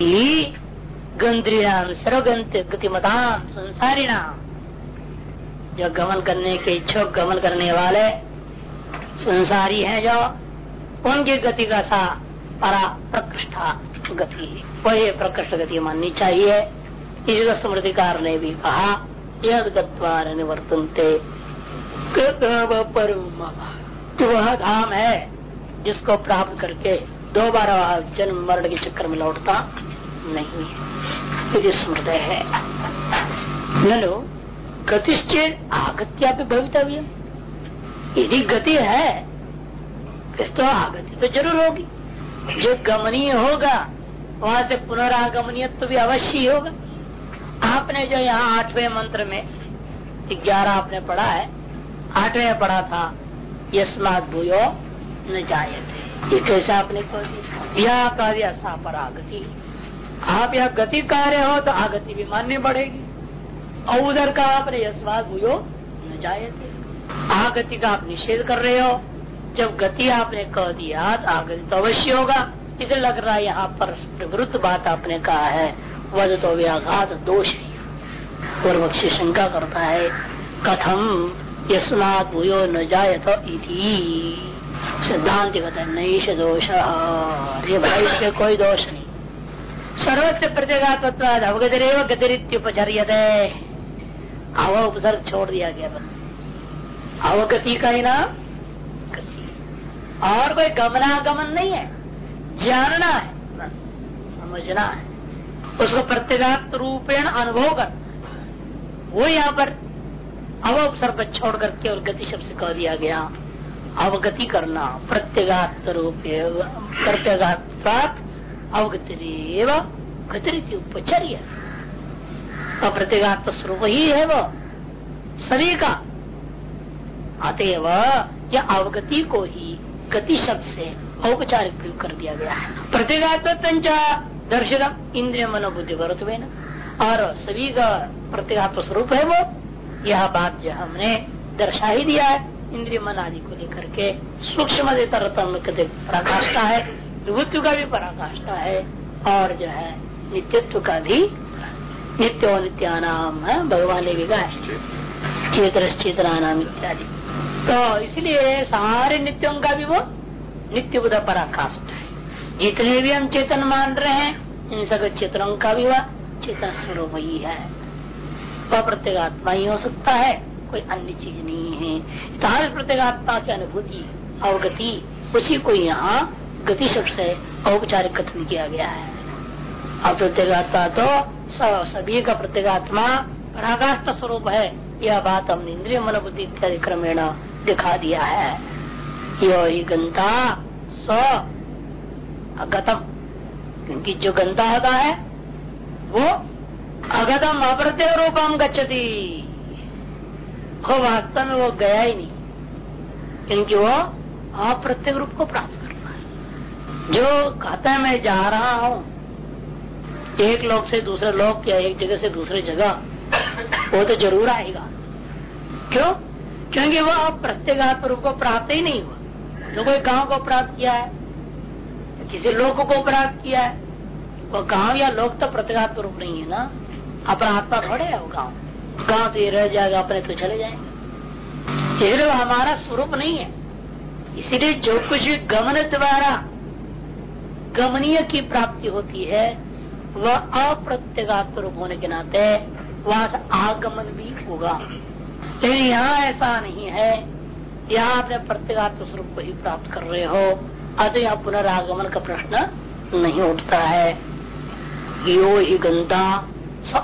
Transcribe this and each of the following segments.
गंद्रियाम सर्वगंत गतिमताम संसारी नाम जो गमन करने के इच्छुक गमन करने वाले संसारी हैं जो, उनकी गति का सा परा प्रकृष्ठा गति, वही प्रकृष्ट गति माननी चाहिए। इसको स्मृतिकार ने भी कहा यद गत्वार निवर्तनते वह धाम है, जिसको प्राप्त करके दो दोबारा जन्म मरण के चक्कर में लौटता नहीं। है स्मृत है। नलो गतिश्चेत आगत्या पे भवितव्य यदि गति है, फिर तो आगति तो ज़रूर होगी। जो गमनीय होगा, वहाँ से पुनरागमनीय तो भी अवश्य ही होगा। आपने जो यहाँ आठवें मंत्र में, ग्यारह आपने पढ़ा है, आठवें पढ़ा था यस्मात भूयो न जायते। ये कैसे आपने कह दिया? यह कार्य सा पर आगति। आप यहाँ गति कार्य हो तो आगति भी माननी पड़ेगी। और उधर का आपने यशवाद भूयो न जायते आगति का आप निषेध कर रहे हो। जब गति आपने कह दिया तो आगति तो अवश्य होगा। इसे लग रहा है यहाँ पर विरुद्ध बात आपने कहा है। वह तो व्याघात दोष पूर्व पक्षी शंका करता है कथम यस्मात भूयो, न जायत तो सिद्धांत है नहीं दोष। भाई कोई दोष नहीं। सर्वस्व प्रत्येगात्व अवगतिरेव गतिरित्युपचर्य अव उपसर्ग छोड़ दिया गया अवगति का ही नाम गति। और कोई गमनागमन नहीं है। जानना है। बस, समझना है। उसको प्रत्येगात्म रूपेण अनुभव करना वो यहाँ पर अव उपसर्ग छोड़ करके और गति शब्द से कह दिया गया। अवगति करना, प्रत्येगात्म रूप प्रत्येगात्म अवगति गति उपचर्य। अप्रत्येगात्म स्वरूप ही है वो, सभी का। अतएव यह अवगति को ही गति शब्द से औपचारिक प्रयोग कर दिया गया है। प्रत्येगात्म दर्शित इंद्रिय मनोबुद्धि वर्त और सभी का प्रत्येगात्म स्वरूप है वो, यह बात जो हमने दर्शा ही दिया है। इंद्रिय मन आदि को लेकर के सूक्ष्म पराकाष्ठा है। विभुत्व का भी पराकाष्ठा है और जो है, नित्यत्व का भी नित्यो नित्यानाम है, भगवान भी कहा चेतर चेतना नाम इत्यादि। तो इसलिए सारे नित्यों का भी वो नित्य बुद्ध पराकाष्ठ है। जितने भी हम चेतन मान रहे हैं, इन सब चेतनों का भी वह चेतन स्वरूप ही है। वह प्रत्येगात्मा ही हो सकता है, कोई अन्य चीज़ नहीं है। सारे प्रत्येगात्मा की अनुभूति, अवगति, उसी को यहाँ गति शब्द से औपचारिक कथन किया गया है। और प्रत्येगात्मा तो सभी का प्रत्येगात्मा पराकाष्ठ स्वरूप है। यह बात हमने इंद्रिय मन बुद्धि इत्यादि क्रमेण दिखा दिया है। यो ही गंता स्व अगतम। क्योंकि जो गंता होता है, वो अगतम अप्रत्यय रूपम गच्छति। वो वास्तव में वो गया ही नहीं। क्योंकि वो अप्रत्यय रूप को प्राप्त जो कहता है, मैं जा रहा हूँ। एक लोग से दूसरे लोग या एक जगह से दूसरे जगह, वो तो ज़रूर आएगा। क्यों? क्योंकि वो प्रत्येगात्म रूप को प्राप्त ही नहीं हुआ। जो कोई गाँव को प्राप्त किया है किसी लोक को प्राप्त किया है वो गाँव या लोक तो प्रत्येगात्म रूप नहीं है ना? अपना आत्मा थोड़े है वो गाँव। गाँव तो ये रह जाएगा, अपने तो चले जाएँगे। हमारा स्वरूप नहीं है। इसीलिए जो कुछ गमन द्वारा गमनीय की प्राप्ति होती है, वह अप्रत्यगात्म रूप होने के नाते वहाँ से आगमन भी होगा। लेकिन यहाँ ऐसा नहीं है। यहाँ अपने प्रत्यगात्म स्वरूप को ही प्राप्त कर रहे हो। अतः यहाँ पुनरागमन का प्रश्न नहीं उठता है। यो ही गंदा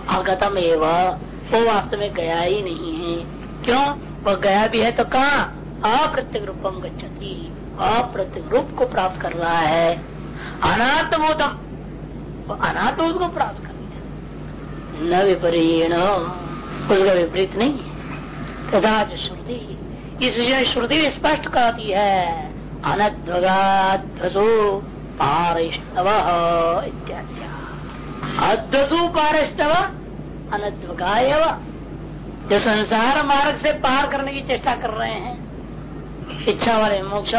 आगतम एवं वो वास्तव में गया ही नहीं है। क्यों? वह गया भी है तो कहा? अप्रत्यक रूपम गच्छति। अप्रत्यक रूप को प्राप्त कर रहा है। अनात्मोदम वो अनात्म को प्राप्त कर लिया न विपरीण, उसका विपरीत नहीं है। तथा श्रुति, इस विषय श्रुति स्पष्ट कहती है अनध्वगाध्वसु पारिष्णव इत्यादि। अध्वसु पारिष्णव अनध्वगाय जो संसार मार्ग से पार करने की चेष्टा कर रहे हैं, इच्छा वाले मोक्ष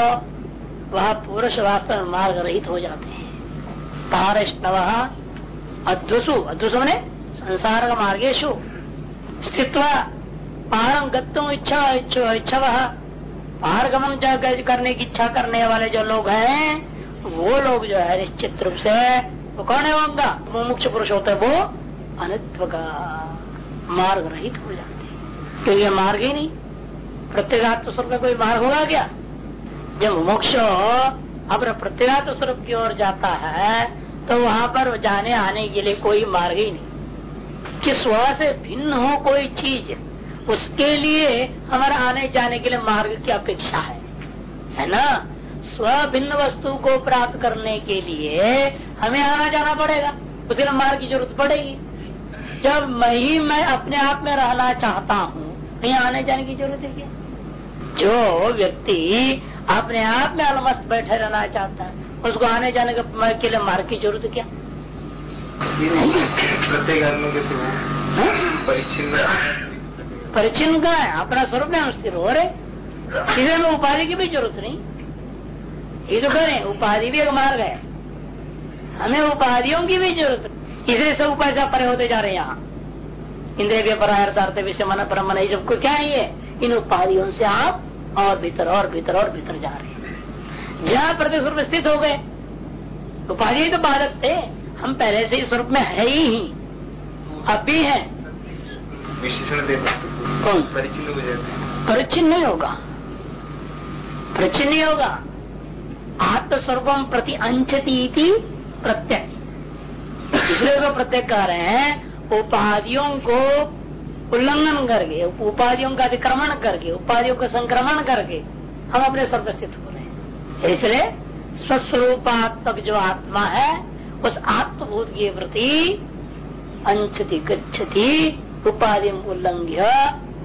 वह पुरुष वास्तव में मार्ग रहित हो जाते हैं। पारिष्णव अध्वसु। अध्वसु ने संसार मार्गेशु स्थित पहाड़म गत्तों इच्छा इच्छा पहाड़ गमन करने की इच्छा करने वाले जो लोग हैं, वो लोग जो है निश्चित रूप से, वो कौन है उनका? मुमुक्ष पुरुष होता है, वो अनित्व का मार्ग रहित हो जाते हैं। क्योंकि मार्ग ही नहीं। प्रत्येगात्म स्वरूप में कोई मार्ग होगा क्या? जब मोक्ष अपने प्रत्येगात्म स्वरूप की ओर जाता है तो वहाँ पर जाने आने के लिए कोई मार्ग ही नहीं। कि स्व से भिन्न हो कोई चीज़, उसके लिए हमारा आने जाने के लिए मार्ग की अपेक्षा है। है ना? स्व भिन्न वस्तु को प्राप्त करने के लिए हमें आना जाना पड़ेगा। उसे मार्ग की ज़रूरत पड़ेगी। जब मैं ही मैं अपने आप में रहना चाहता हूँ, कहीं आने जाने की ज़रूरत है क्या? जो व्यक्ति अपने आप में अलमस्त बैठे रहना चाहता है। उसको आने जाने के लिए मार्ग की ज़रूरत क्या? प्रत्येक? परिचिन का है? अपना स्वरूप में हम स्थिर हो रहे। इसे में उपाधि की भी ज़रूरत नहीं। ये तो करें उपाधि भी एक मार्ग है। हमें उपाधियों की भी ज़रूरत इसे सब उपाय परे होते जा रहे हैं यहाँ। इंद्रिय के विषय मन पर मन सबको क्या है ये? इन उपाधियों से आप और भीतर और भीतर और भीतर जा रहे हैं। जहाँ प्रति स्वरूप स्थित हो गए। उपाधि तो बाधक थे। हम पहले से ही स्वरूप में है ही। अब भी है। विशेषण दे कौन? परिचिन परिचिन नहीं होगा। परिचिन नहीं होगा। आत्मस्वरूपम प्रति अंचती प्रत्यय। इसलिए वो प्रत्यय कह रहे हैं उपाधियों को उल्लंघन करके उपाधियों का अतिक्रमण करके, उपाधियों का संक्रमण करके हम अपने सर्वस्थित हो रहे हैं। इसलिए स्वस्वरूपात्मक जो आत्मा है, उस आत्मभूत के प्रति अंशति गच्छति, उपाधि उल्लंघ्य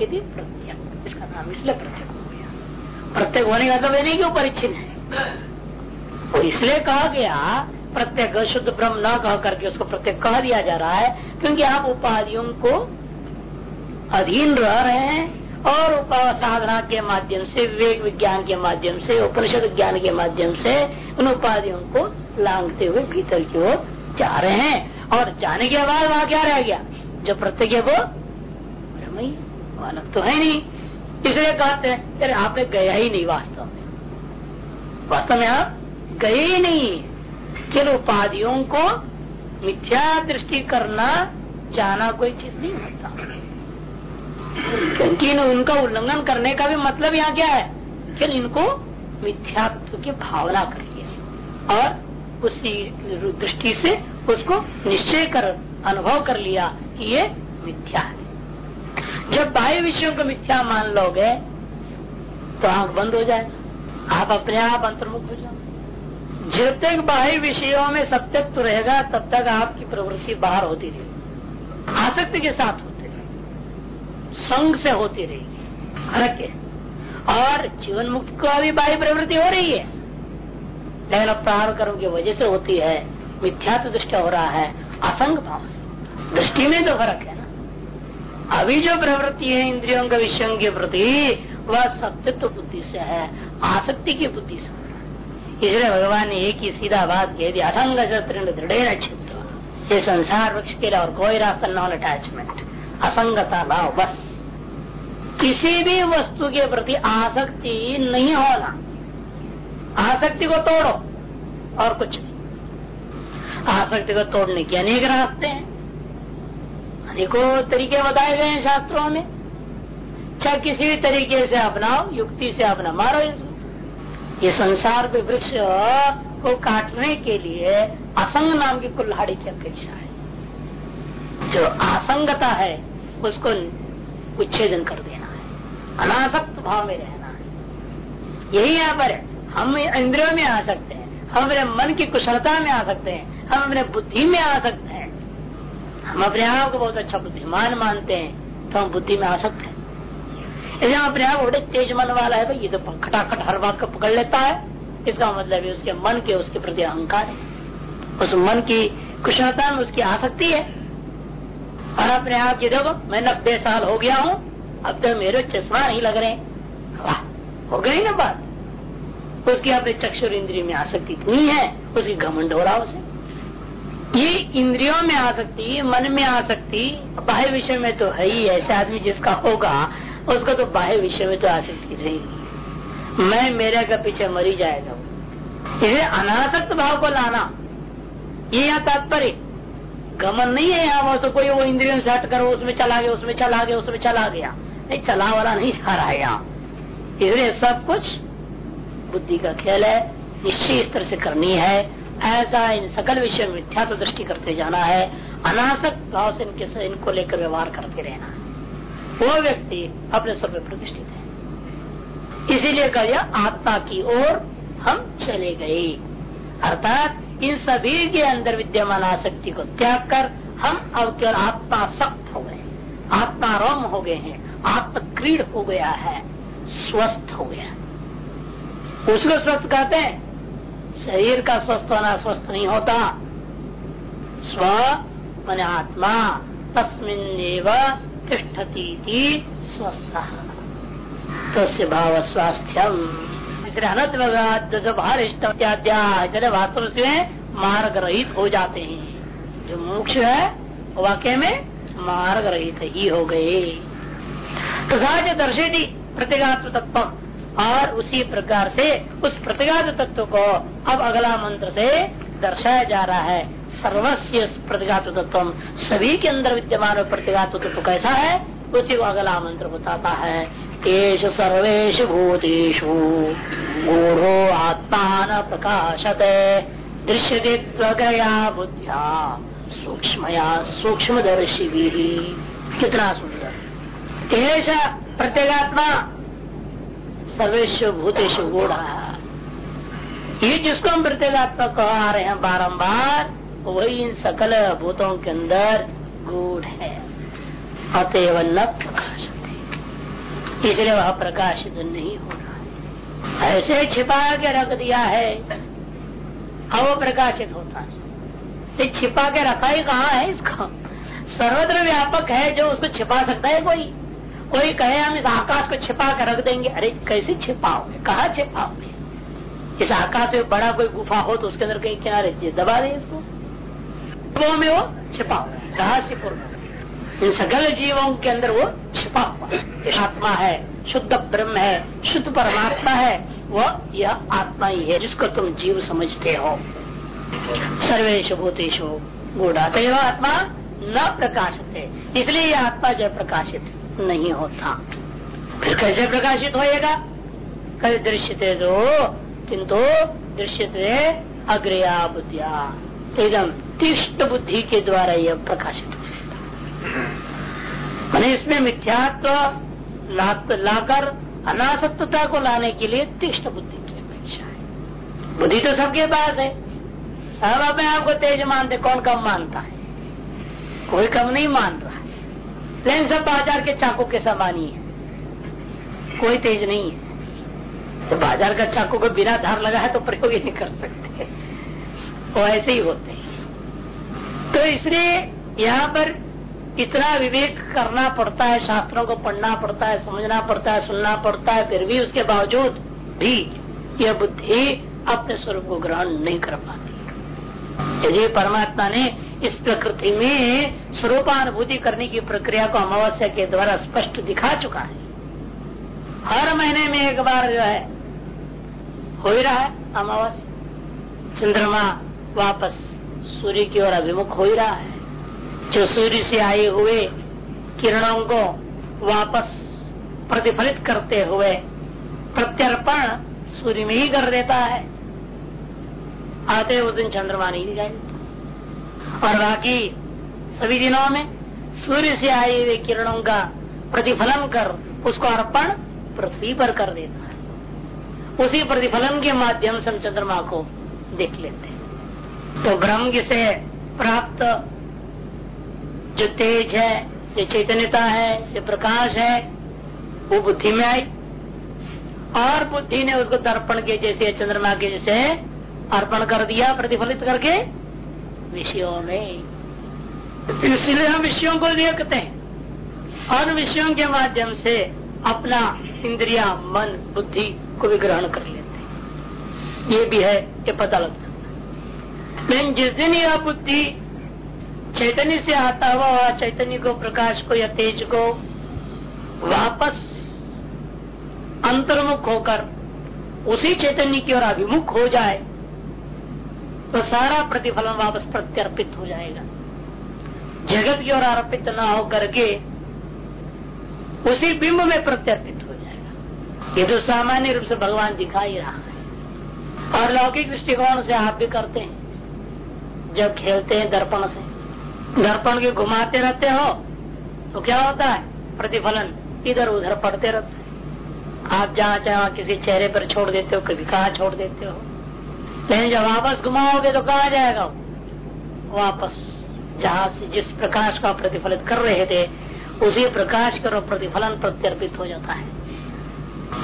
यदि प्रत्यक इसका नाम इसलिए प्रत्यक हो गया। प्रत्यक होने का मतलब नहीं कि वो परिचिन है। वो इसलिए कहा गया प्रत्येक शुद्ध ब्रह्म न कह करके उसको प्रत्येक कह दिया जा रहा है, क्योंकि आप उपाधियों को अधीन रह रहे हैं और उपाय साधना के माध्यम से, विवेक विज्ञान के माध्यम से, उपनिषद ज्ञान के माध्यम से उन उपाधियों को लांगते हुए भीतर की ओर जा रहे हैं। और जाने के बाद वहाँ क्या रह गया? जो प्रत्येक वो ब्रह्म अलग तो है नहीं। इसलिए कहते हैं अरे आपने गया ही नहीं वास्तव में। वास्तव में आप गए ही नहीं केवल उपाधियों को मिथ्या दृष्टि करना, जाना कोई चीज़ नहीं होता। क्योंकि उनका उल्लंघन करने का भी मतलब यहाँ क्या है? कि इनको मिथ्यात्व की भावना कर लिया और उसी दृष्टि से उसको निश्चय कर, अनुभव कर लिया कि ये मिथ्या है। जब बाह्य विषयों को मिथ्या मान लोगे तो आँख बंद हो जाएगा। आप अपने आप अंतर्मुख हो जाओ जब तक बाह्य विषयों में सत्यत्व रहेगा, तब तक आपकी प्रवृत्ति बाहर होती रहेगी। आसक्ति के साथ रहेगी संग से होती रहेगी। फ़र्क है। और जीवन मुक्त को अभी बाह्य प्रवृत्ति हो रही है। लेकिन अपहार कर्म की वजह से होती है। मिथ्यात्व दृष्टि हो रहा है, असंग भाव से। दृष्टि में तो फ़र्क है ना। अभी जो प्रवृत्ति है, इंद्रियों के विषयों के प्रति, वह सत्यत्व बुद्धि से है, आसक्ति की बुद्धि से इसलिए भगवान ने एक ही सीधा बात कह दिया, असंग शस्त्र दृढ़ ये संसार वृक्ष के लिए और कोई रास्ता नॉन अटैचमेंट। असंगता भाव, बस। किसी भी वस्तु के प्रति आसक्ति नहीं होना। आसक्ति को तोड़ो, और कुछ नहीं। आसक्ति को तोड़ने के अनेक रास्ते हैं। अनेकों तरीके बताए गए हैं शास्त्रों में। चाहे किसी भी तरीके से अपनाओ, युक्ति से अपना मारो ये संसार के वृक्ष को काटने के लिए असंग नाम की कुल्हाड़ी की अपेक्षा है। जो असंगता है उसको उच्छेदन कर देना है। अनासक्त भाव में रहना है। यही यहाँ पर हम इंद्रियों में आ सकते हैं, हम अपने मन की कुशलता में आ सकते हैं, हम अपने बुद्धि में आ सकते हैं। हम अपने आप को बहुत अच्छा बुद्धिमान मानते हैं तो हम बुद्धि में आ सकते हैं। यदि हम अपने आप बड़े तेज मन वाला है, भाई, ये तो खटाखट हर बात को पकड़ लेता है। इसका मतलब है उसके मन के, उसके प्रति अहंकार है। उस मन की कुशलता में उसकी आसक्ति है। और अपने आप की देखो, मैं नब्बे साल हो गया हूँ, अब तो मेरे चश्मा नहीं लग रहे हो। गई ना बात? उसकी अपने चक्षुर इंद्रिय में आसक्ति इतनी है, उसकी घमंड हो रहा उसे। ये इंद्रियों में आ सकती मन में आ सकती बाह्य विषय में तो है ही, ऐसे आदमी जिसका होगा, उसका तो बाह्य विषय में तो आसक्ति रहेगी मैं मेरे का पीछे मरी जाएगा। इसे अनासक्त भाव को लाना, ये यहाँ तात्पर्य। गमन नहीं है यहाँ वो कोई वो इंद्रियों से हट कर उसमें चला गया, उसमें चला गया, उसमें चला गया। नहीं चला वाला नहीं रहा है यहाँ। इसलिए सब कुछ बुद्धि का खेल है, निश्चय स्तर से करनी है। ऐसा इन सकल विषय में मिथ्या तो दृष्टि करते जाना है। अनासक्त भाव से इनके से इनको लेकर व्यवहार करते रहना है। वो व्यक्ति अपने स्वर में प्रतिष्ठित है। इसीलिए कह आत्मा की ओर हम चले गए। अर्थात इन सभी के अंदर विद्यमान आसक्ति को त्याग कर हम अब केवल आत्मा सख्त हो गए आत्मा रोम हो गए हैं। आत्म क्रीड हो गया है। स्वस्थ हो गया उसको स्वस्थ कहते हैं। शरीर का स्वस्थ होना स्वस्थ नहीं होता। स्व मन आत्मा। तस्मिन तिष्ठती स्वस्थ। तस्य भाव स्वास्थ्यम। इसलिए अनत भारिष्ट इत्याद्या वास्तव से मार्ग रहित हो जाते हैं। जो मोक्ष है वाक्य में मार्ग रहित ही हो गए। तथा जो दर्शेदी प्रत्येगात्म तत्व, और उसी प्रकार से उस प्रतिघात तत्व को अब अगला मंत्र से दर्शाया जा रहा है। सर्वस्व प्रतिघात तत्व सभी के अंदर विद्यमान प्रतिघात तत्व कैसा है? उसी को अगला मंत्र बताता है, एष सर्वेश भूतेषु आत्मा न प्रकाशते दृश्य त्वगया बुद्धिया, सूक्ष्मया सूक्ष्मदर्शी भी कितना सुंदर। एष प्रत्येगात्मा सर्वेश भूतेश गूढ़ ये जिसको हम प्रत्येगात्मा कहा रहे हैं बारम्बार वही इन सकल भूतों के अंदर गूढ़ है। अतएव न प्रकाशित। इसलिए वह प्रकाशित नहीं हो रहा है। ऐसे छिपा के रख दिया है, अब वो प्रकाशित होता है। ये छिपा के रखा ही कहा है इसका? सर्वत्र व्यापक है जो उसको छिपा सकता है कोई। कोई कहे हम इस आकाश को छिपा कर रख देंगे। अरे कैसे छिपाओगे? कहा छिपाओगे? इस आकाश में बड़ा कोई गुफा हो तो उसके अंदर कहीं क्या रहती है दबा दे इसको। में वो छिपाओ रहस्य पूर्ण? इन सकल जीवों के अंदर वो छिपा हुआ आत्मा है, शुद्ध ब्रह्म है, शुद्ध परमात्मा है वह यह आत्मा ही है जिसको तुम जीव समझते हो। सर्वेश भूतेशु गुड़ा तो आत्मा न प्रकाशित। है इसलिए यह आत्मा जो प्रकाशित नहीं होता। फिर कैसे प्रकाशित होएगा? कल दृश्य दो, किंतु दृश्य अग्रया बुद्धिया। एकदम तीक्ष्ण बुद्धि के द्वारा यह प्रकाशित मैंने इसमें मिथ्यात्व लाकर अनासक्तता को लाने के लिए तीक्ष्ण बुद्धि की अपेक्षा है। बुद्धि तो सबके पास है। सब अपने आपको तेज मानते, कौन कम मानता है? कोई कम नहीं मान रहा है। लेकिन सब बाज़ार के चाकू के समान ही है। कोई तेज नहीं है। तो बाज़ार का चाकू को बिना धार लगा है तो प्रयोग ही नहीं कर सकते। वो ऐसे ही होते हैं। तो इसलिए यहाँ पर इतना विवेक करना पड़ता है, शास्त्रों को पढ़ना पड़ता है, समझना पड़ता है, सुनना पड़ता है, फिर भी उसके बावजूद भी यह बुद्धि अपने स्वरूप को ग्रहण नहीं कर पाती। यदि परमात्मा ने इस प्रकृति में स्वरूपानुभूति करने की प्रक्रिया को अमावस्या के द्वारा स्पष्ट दिखा चुका है, हर महीने में एक बार जो है, हो ही रहा है अमावस्या। चंद्रमा वापस सूर्य की ओर अभिमुख हो ही रहा है। जो सूर्य से आए हुए किरणों को वापस प्रतिफलित करते हुए प्रत्यर्पण सूर्य में ही कर देता है। आते उस दिन चंद्रमा नहीं दिखाई देता और बाकी सभी दिनों में सूर्य से आए हुए किरणों का प्रतिफलन कर उसको अर्पण पृथ्वी पर कर देता है। उसी प्रतिफलन के माध्यम से हम चंद्रमा को देख लेते हैं। तो ब्रह्म से प्राप्त जो तेज है जो चैतन्यता है जो प्रकाश है, वो बुद्धि में आई। और बुद्धि ने उसको दर्पण के जैसे, चंद्रमा के जैसे अर्पण कर दिया, प्रतिफलित करके विषयों में। इसलिए हम विषयों को देखते हैं। और विषयों के माध्यम से अपना इंद्रिया, मन, बुद्धि को भी ग्रहण कर लेते हैं। ये भी है, ये पता लगता है लेकिन जिस दिन यह बुद्धि चैतन्य से आता हुआ चैतन्य को, प्रकाश को या तेज को वापस अंतर्मुख होकर उसी चैतन्य की ओर अभिमुख हो जाए तो सारा प्रतिफलन वापस प्रत्यर्पित हो जाएगा। जगत की ओर अर्पित न होकर के उसी बिंब में प्रत्यर्पित हो जाएगा। ये तो सामान्य रूप से भगवान दिखा ही रहा है। और लौकिक दृष्टिकोण से आप भी करते हैं। जब खेलते हैं दर्पण से दर्पण के घुमाते रहते हो तो क्या होता है? प्रतिफलन, इधर उधर पड़ते रहते आप जहाँ चाहे किसी चेहरे पर छोड़ देते हो, कभी कहा छोड़ देते हो। लेकिन जब वापस घुमाओगे तो कहा जाएगा? वापस। जहाँ से जिस प्रकाश का प्रतिफलित कर रहे थे, उसी प्रकाश कर प्रतिफलन प्रत्यर्पित हो जाता है।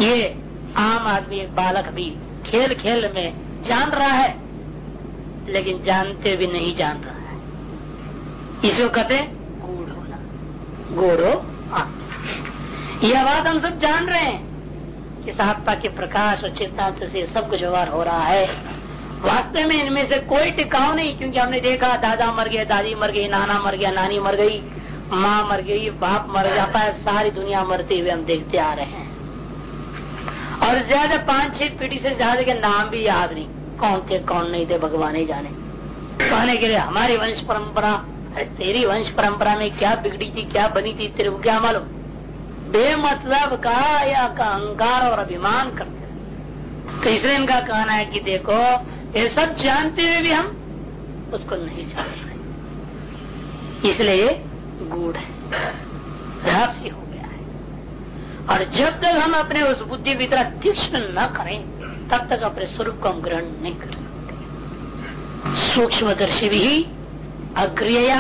ये आम आदमी, एक बालक भी खेल खेल में जान रहा है, लेकिन जानते भी नहीं जान रहा। इसको कहते गूढ़ होना यह बात हम सब जान रहे हैं कि आत्मा के प्रकाश और चेतनांत से सब कुछ व्यवहार हो रहा है। वास्तव में इनमें से कोई टिकाव नहीं, क्योंकि हमने देखा, दादा मर गए, दादी मर गई, नाना मर गया, नानी मर गई, माँ मर गई, बाप मर जाता है सारी दुनिया मरते हुए हम देखते आ रहे हैं। और ज़्यादा पाँच छह पीढ़ी से ज़्यादा के नाम भी याद नहीं। कौन थे, कौन नहीं थे, भगवान ही जाने। कहने के लिए हमारी वंश परंपरा तेरी वंश परंपरा में क्या बिगड़ी थी, क्या बनी थी, तेरे को क्या मालूम? बेमतलब का या का अहंकार और अभिमान करते इसलिए इनका कहना है कि देखो, ये सब जानते हुए भी हम उसको नहीं जान रहे। इसलिए गूढ़ है, रहस्य हो गया है। और जब तक हम अपने उस बुद्धि की तरह तीक्ष्ण न करें, तब तक अपने स्वरूप को हम ग्रहण नहीं कर सकते। सूक्ष्मदर्शी भी अग्रिया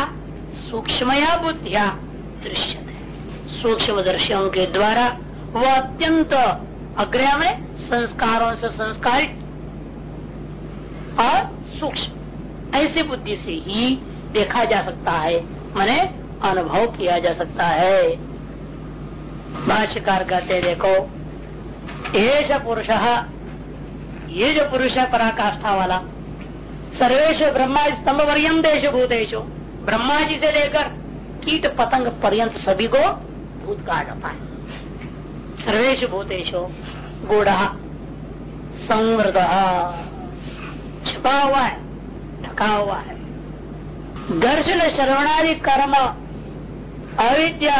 सूक्ष्मया, बुद्धिया दृश्य सूक्ष्मदर्शियों के द्वारा वह अत्यंत अग्रह में संस्कारों से संस्कारित और सूक्ष्म। ऐसी बुद्धि से ही देखा जा सकता है, मैंने अनुभव किया जा सकता है। भाष्यकार कहते देखो एश पुरुष, ये जो पुरुष है पराकाष्ठा वाला सर्वेश ब्रह्मा स्तंभ वर्यम देश भूतेशो ब्रह्मा जी से लेकर कीट पतंग पर्यंत सभी को भूत कहा जाता है सर्वेश भूतेशो गोड़ा संवृत। छिपा हुआ है, ढका हुआ है। दर्शन श्रवणादि कर्म अविद्या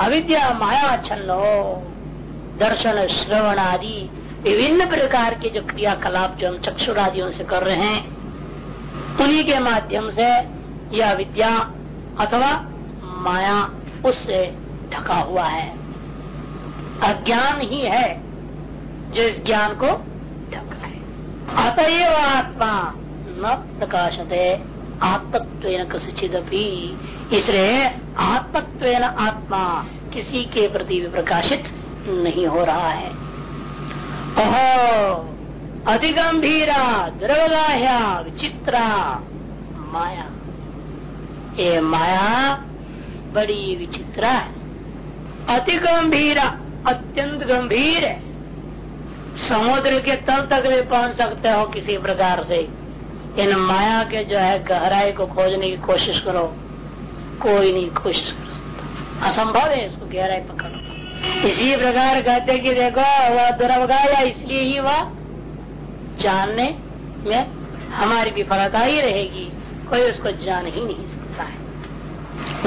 अविद्या माया छन्नो। दर्शन श्रवण आदि विभिन्न प्रकार के जो क्रियाकलाप जो हम चक्षुरादियों से कर रहे हैं उन्हीं के माध्यम से यह विद्या अथवा माया उससे ढका हुआ है। अज्ञान ही है जो इस ज्ञान को ढका है। अतएव आत्मा न प्रकाशते आत्मत्व कसिचित इसलिए आत्मत्व आत्मा किसी के प्रति भी प्रकाशित नहीं हो रहा है। ओहो! अधिगंभीरा द्रवगाह्या विचित्रा माया। ये माया बड़ी विचित्र है। अति गंभीर अत्यंत गंभीर है। समुद्र के तल तक भी पहुँच सकते हो किसी प्रकार से। इन माया के जो है गहराई को खोजने की कोशिश करो। कोई नहीं कोशिश कर सकता असंभव है इसको गहराई पकड़ो। इसी प्रकार कहते कि देखो, वह दुर्वगाया इसलिए ही वह जानने में हमारी विफलता ही रहेगी, कोई उसको जान ही नहीं सकता है।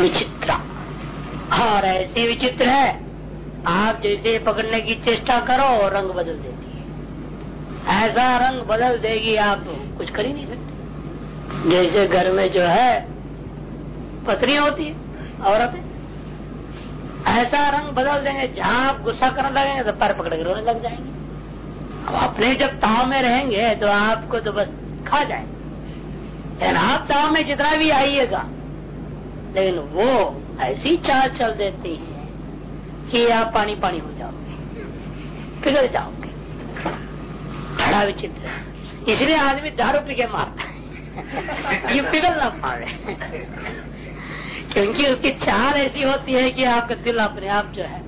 विचित्र। और ऐसी विचित्र है। आप जैसे पकड़ने की चेष्टा करो, रंग बदल देती है। ऐसा रंग बदल देगी, आप कुछ कर ही नहीं सकते। जैसे घर में जो है पत्नी होती है, औरतें। ऐसा रंग बदल देंगे, जहाँ आप गुस्सा करने लगेंगे तो पैर पकड़ के रोने लग जाएँगे। अब अपने जब ताव में रहेंगे तो आपको तो बस खा जाएँगे। लेकिन आप ताव में जितना भी आइएगा, लेकिन वो ऐसी चाल चल देती है कि आप पानी पानी हो जाओगे, पिघल जाओगे। बड़ा विचित्र इसलिए आदमी दारू पी के मारता है। ये पिघल ना पाए क्योंकि उसकी चाल ऐसी होती है कि आपका दिल अपने आप जो है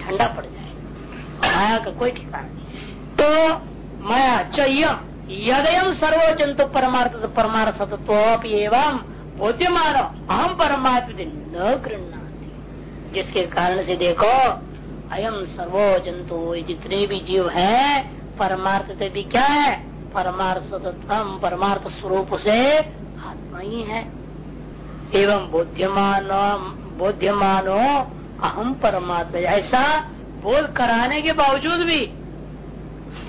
ठंडा पड़ जाए। माया का कोई ठिकाना नहीं। तो माया चयम यदयम सर्वोचंतु परमार्थ परमार्थ सतत्व एवं बोध्यमान अहम परमात्मा न गृहणाती जिसके कारण से देखो अयम सर्वो जंतु जितने भी जीव है परमार्थ भी क्या है? परमार्थ सतम परमार्थ स्वरूप से आत्मा ही है। एवं बोध्यमान बोध्यमानो अहम परमात्मा ऐसा बोध कराने के बावजूद भी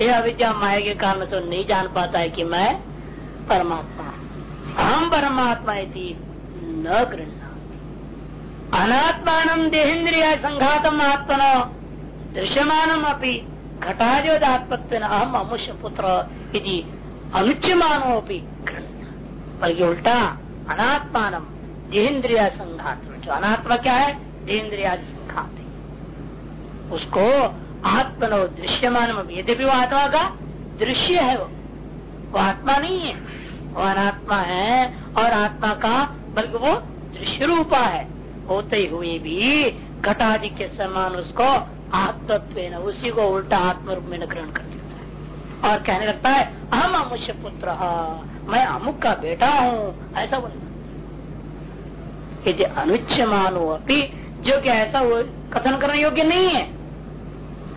ये अविद्या माया के कारण से नहीं जान पाता है कि मैं परमात्मा अहम परमात्मा थी न गृहण अनात्मान देहेन्द्रिय संघातम आत्मन, दृश्यमानम अपनी घटाजोदात्मत्व अहम अमुष्य पुत्र यदि अनुच्यमानो बल्कि उल्टा, अनात्मान देहेन्द्रिय संघात जो अनात्मा क्या है? देहेन्द्रिया संघात उसको आत्मनो दृश्यमान यद्यपि वो आत्मा का दृश्य है वो। वो आत्मा नहीं है। वो अनात्मा है और आत्मा का बल्कि वो दृश्य रूपा है। होते हुए भी घटादि के समान उसको आत्मत्व उसी को उल्टा आत्म रूप में ग्रहण कर लेता है। और कहने लगता है हम अमुष्य पुत्र, मैं अमुक का बेटा हूँ। ऐसा बोलना यदि अनुच्च मानो अभी जो कि ऐसा वो कथन करने योग्य नहीं है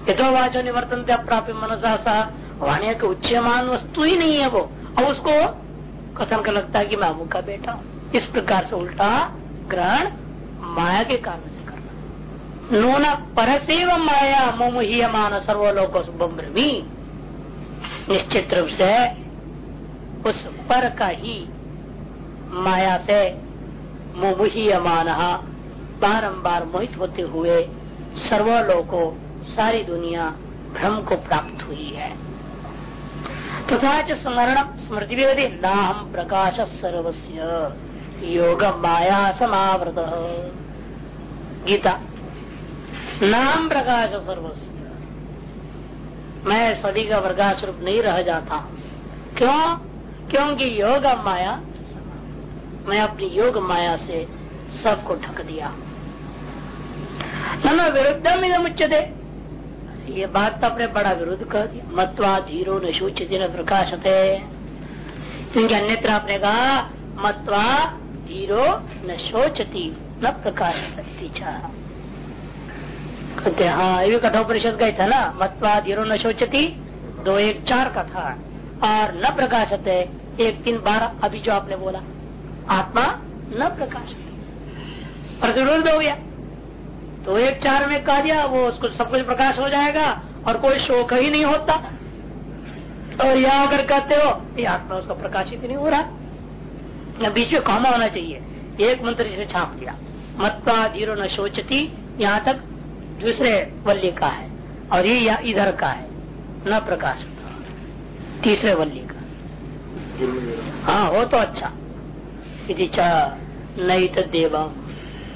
यथोवाचो निवर्तन अप्राप्य मनसा सा। वाणी के उच्चमान वस्तु ही नहीं है वो। और उसको कथन कर लगता है कि मैं अमुक का बेटा हूँ। इस प्रकार से उल्टा ग्रहण माया के कारण से करना। नून परसेव माया मोमुहियमान सर्वलोक ब्रह्मी। निश्चित रूप से उस पर का ही माया से मोमुहियमान बारंबार मोहित होते हुए सर्वलोकों सारी दुनिया भ्रम को प्राप्त हुई है। तथा च स्मरण स्मृति व्यवधि नाम प्रकाश सर्वस्य। योग माया समावृत। गीता नाम प्रकाश सर्वस्व मैं सभी का प्रकाश रूप नहीं रह जाता। क्यों? क्योंकि योग माया, मैं अपनी योग माया से सबको ढक दिया। न विरुद्धम इधम उच्चते ये बात तो अपने बड़ा विरुद्ध कर दिया मत्वा धीरो न शोचित न प्रकाशते। क्योंकि अन्यत्र आपने कहा, मत्वा धीरो न शोचती, न प्रकाश कहते हाँ ये भी कठोपरिषद गए था ना। मत्वा धीरो न शोचती, दो एक चार का था। और न प्रकाशते, एक तीन बारह अभी जो आपने बोला, आत्मा न प्रकाश प्रतिरोध हो गया। तो एक चार में कह दिया, वो उसको सब कुछ प्रकाश हो जाएगा और कोई शोक ही नहीं होता। और यह अगर कहते हो, ये आत्मा उसका प्रकाशित नहीं हो रहा। या बीच में कौमा होना चाहिए। एक मंत्र जिसे छाप दिया, मत्वा धीरो न सोचती यहाँ तक दूसरे वल्ली का है और ये इधर का है, न प्रकाश तीसरे वल्ली का। हाँ हो तो अच्छा। यदि नहीं तो देवम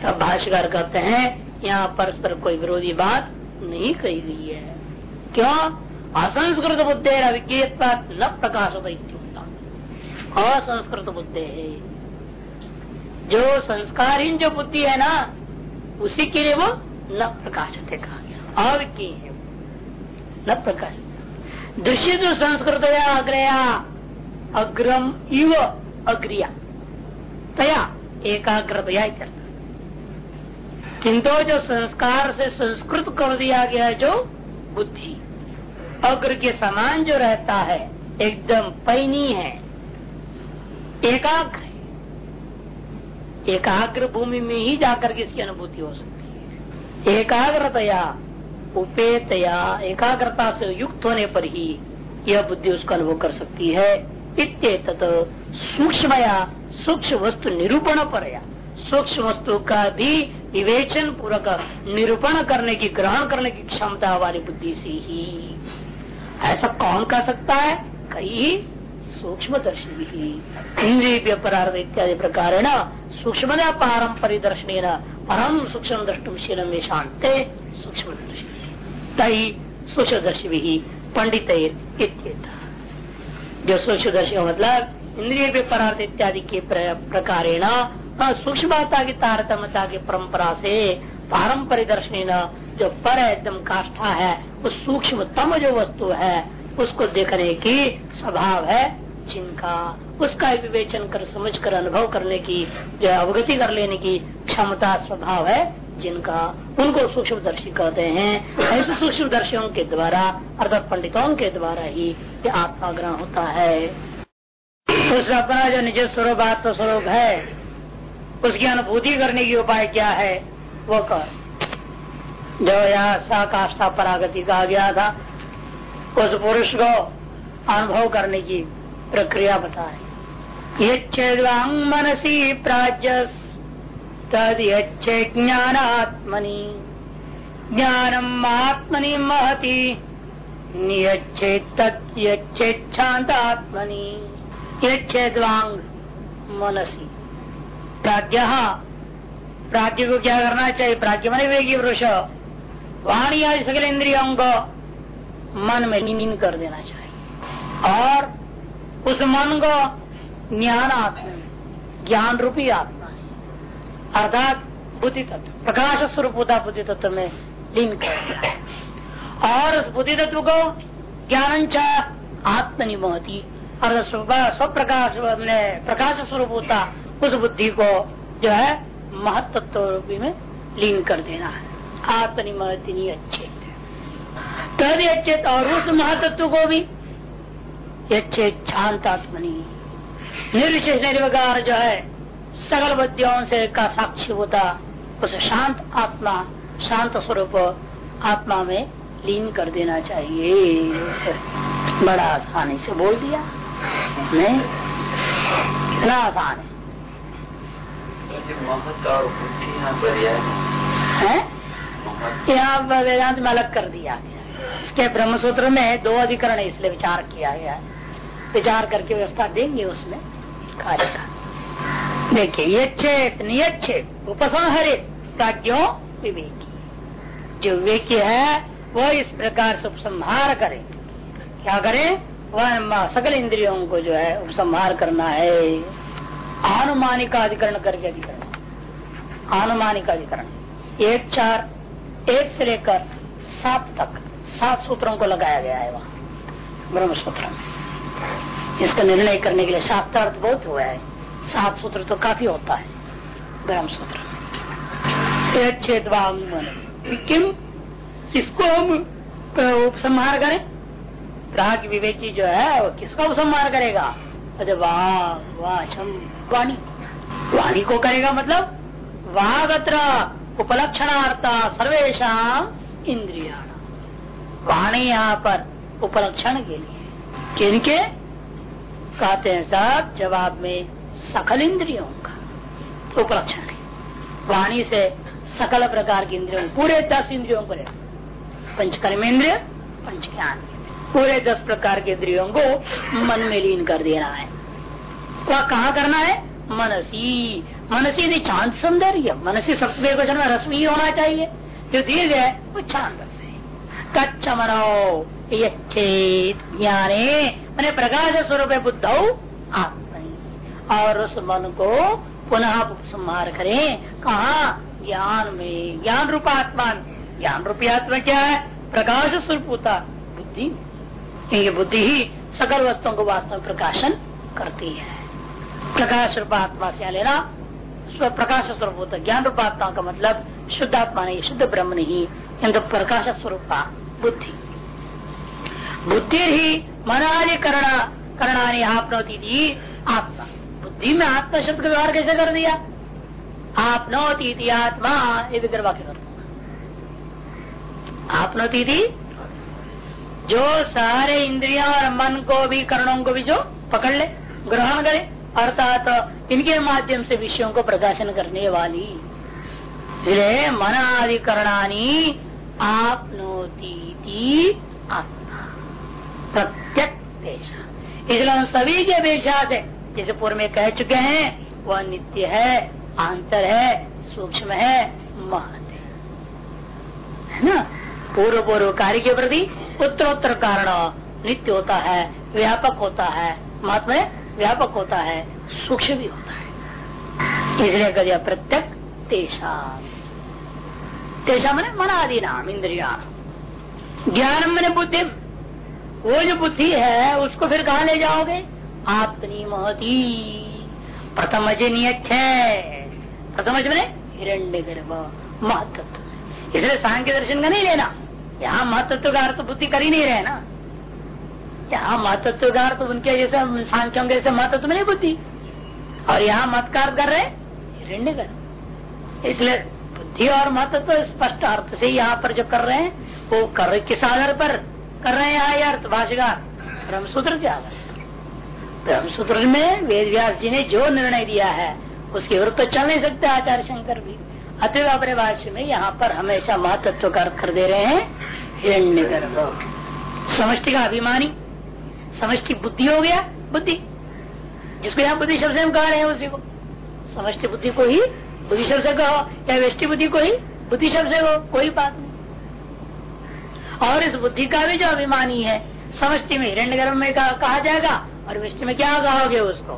तब भाष्यकार कहते हैं यहाँ परस्पर कोई विरोधी बात नहीं कही गई है। क्यों? असंस्कृत बुद्धि अविज्ञता न प्रकाश होता। असंस्कृत बुद्धि है। जो संस्कारहीन जो बुद्धि है ना, उसी के लिए वो न प्रकाशित कहा गया। अविज्ञ है न प्रकाश दृश्य जो संस्कृत अग्रया, अग्रम इव अग्रिया। तया एकाग्रतया किंतु जो संस्कार से संस्कृत कर दिया गया जो बुद्धि। अग्र के समान जो रहता है, एकदम पैनी है। एकाग्र एकाग्र भूमि में ही जाकर के इसकी अनुभूति हो सकती है। एकाग्रतया, उपेतया, एकाग्रता से युक्त होने पर ही यह बुद्धि उसका अनुभव कर सकती है। इत सूक्ष्मया, सूक्ष्म वस्तु निरूपण पर या। सूक्ष्म वस्तु का भी विवेचन पूर्वक निरूपण करने की, ग्रहण करने की क्षमता वाली बुद्धि से ही ऐसा कौन कर सकता है? कई सूक्ष्म दर्शी भी इंद्रिय परार्थ इत्यादि प्रकार सूक्ष्म पारम परिदर्शन परम सूक्ष्म दृष्टुशील में शांत सूक्ष्म तई सूक्ष्म भी पंडित जो सूक्ष्म मतलब इंद्रिय परार्थ इत्यादि के प्रकार सूक्ष्मता की तारतम्यता की परंपरा से पारंपरिक दर्शनी जो पर एकदम काष्ठा है, उस सूक्ष्मतम जो वस्तु है, उसको देखने की स्वभाव है जिनका। उसका विवेचन कर समझ कर अनुभव करने की, जो अवगति कर लेने की क्षमता, स्वभाव है जिनका। उनको सूक्ष्म दर्शी कहते हैं। ऐसे सूक्ष्म दर्शियों के द्वारा, अर्थात पंडितों के द्वारा ही ये आत्मा ग्रहण होता है। उस अपना जो निज स्वरूप आत्म स्वरूप है उसकी अनुभूति करने की उपाय क्या है, वो कर जो यहाँ साकाष्ठा परागति कहा गया था, उस पुरुष को अनुभव करने की प्रक्रिया बताए। यच्छेद्वांग मनसी प्राज्य तद ये यच्छे ज्ञानात्मनि। ज्ञानम आत्मनि महति, नियच्छे तच्छेच्छांतात्मनि यच्छेद्वांग मनसी। प्राज्ञ। प्राज्ञ को क्या करना चाहिए? प्राज्ञ मन वेगी पुरुष। वाणी आदि सकल इंद्रियों को मन में लीन कर देना चाहिए। और उस मन को ज्ञान आत्मा ज्ञान रूपी आत्मा है अर्थात बुद्धि तत्व प्रकाश स्वरूप होता बुद्धि तत्व में लीन कर और उस बुद्धि तत्व को ज्ञान आत्मनिमोहती स्व प्रकाश प्रकाश स्वरूप होता उस बुद्धि को जो है महत्व रूपी में लीन कर देना है। आत्मनिमहति अच्छे तद अच्छेत और उस महतत्व को भी अच्छे शांत आत्मनि निर्विशेष निर्विकार जो है सगल बुद्धियों से का साक्षी होता, उस शांत आत्मा, शांत स्वरूप आत्मा में लीन कर देना चाहिए। बड़ा आसानी से बोल दिया। नहीं? इतना आसान है। यहाँ वेदांत में अलग कर दिया गया इसके ब्रह्म सूत्र में दो अधिकरण है इसलिए विचार किया गया है। विचार करके व्यवस्था देंगे उसमें। कार्य का देखिए ये नियच्छेद उपसंहरित प्राज्ञो विवेकी। जो विवेकी है वो इस प्रकार से उपसंहार करे। क्या करे? वह सकल इंद्रियों को जो है उपसंहार करना है। आनुमानिक अधिकरण करके अधिकरण आनुमानिक अधिकरण एक चार, एक से लेकर सात तक, सात सूत्रों को लगाया गया है वहाँ। ब्रह्म सूत्र इसका निर्णय करने के लिए शास्त्रार्थ बहुत हुआ है। सात सूत्र तो काफ़ी होता है। ब्रह्म सूत्र किम? किसको हम उपसंहार करें? ग्राहक विवेकी जो है, वो किसका उपसंहार करेगा? अरे वाह वाणी। वाणी को करेगा मतलब? वागत्र उपलक्षणार्था सर्वेशा इंद्रिया वाणी यहाँ पर उपलक्षण के लिए। किनके कहते हैं सब जवाब में सकल इंद्रियों का उपलक्षण है। वाणी से सकल प्रकार के इंद्रियों, पूरे दस इंद्रियों को लेकर पंचकर्म इंद्रिय पंच ज्ञान पूरे दस प्रकार के इंद्रियों को मन में लीन कर देना है। वह कहा करना है? मनसी। मनसी यदि शांत सौंदर्य मनसी सत्य को जन्म रश्मि होना चाहिए। जो दीर्घ है, वो शांत से। मनो ज्ञाने। मैंने प्रकाश स्वरूप है बुद्ध और उस मन को पुनः संहार करें। कहा? ज्ञान में। ज्ञान रूप आत्मा। ज्ञान रूपी आत्मा क्या है? प्रकाश स्वरूप होता। बुद्धि ये बुद्धि ही सकल वस्तुओं को वास्तव में प्रकाशन करती है। प्रकाश रूप आत्मा से लेना स्व प्रकाश स्वरूप ज्ञान रूप आत्मा का मतलब शुद्ध आत्मा नहीं, शुद्ध ब्रह्म नहीं प्रकाश स्वरूप बुद्धि। बुद्धि ही मनादि करण, करणानी आपनोती थी आत्मा। बुद्धि में आत्मा शब्द का व्यवहार कैसे कर दिया? आपनोती थी आत्मा, ये विग्रह वाक्य कर दूँगा। आपनोती थी जो सारे इंद्रिया और मन को भी, करणों को भी जो पकड़ ले, ग्रहण करे, अर्थात इनके माध्यम से विषयों को प्रकाशन करने वाली। इसलिए मन आदि करणानी आपनोती प्रत्यक इसलिए हम सभी के अपेक्षा से, जैसे पूर्व में कह चुके हैं, वह नित्य है, आंतर है, सूक्ष्म है, महत है। ना? पूर्व पूर्व कार्य के प्रति उत्तरोत्तर कारण नित्य होता है, व्यापक होता है, महात्मा व्यापक होता है, सूक्ष्म भी होता है। इसलिए कह दिया प्रत्यक तेषा। तेषा मैंने मन आदि नाम, इंद्रिया। ज्ञान मैंने बुद्धि। वो जो बुद्धि है, उसको फिर कहा ले जाओगे? आत्मनी महती। प्रथम नियत प्रथम मैंने हिरण्य गर्भ, महत्व। इसलिए सांख्य दर्शन का नहीं लेना। यहाँ महत्व का अर्थ बुद्धि कर ही नहीं रहे ना। यहाँ महत्व का अर्थ उनके जैसे सांख्यों के जैसे महत्व नहीं बुद्धि। और यहाँ मतकार कर रहे हिरण्य कर। इसलिए बुद्धि और महत्व तो स्पष्ट अर्थ से यहाँ पर जो कर रहे हैं, वो कर किस आधार पर कर रहे हैं यहाँ अर्थ? भाषिकार ब्रह्मसूत्र के आधार ब्रह्मसूत्र में वेद व्यास जी ने जो निर्णय दिया है, उसके विरुद्ध तो चल नहीं सकते आचार्य शंकर भी। अतः अपने भाष्य में यहाँ पर हमेशा महत्व का अर्थ कर दे रहे हैं हिरण्य गर्भ समष्टि का अभिमानी समष्टि बुद्धि हो गया बुद्धि। जिसको यहाँ बुद्धि शब्द से हम कह रहे हैं उसी को। समष्टि बुद्धि को ही बुद्धि शब्द से कहो या वेष्टि बुद्धि को ही बुद्धि शब्द से कहो कोई बात नहीं। और इस बुद्धि का भी जो अभिमानी है समष्टि में हिरण्य गर्भ में कहा जाएगा और वृष्टि में क्या कहोगे उसको?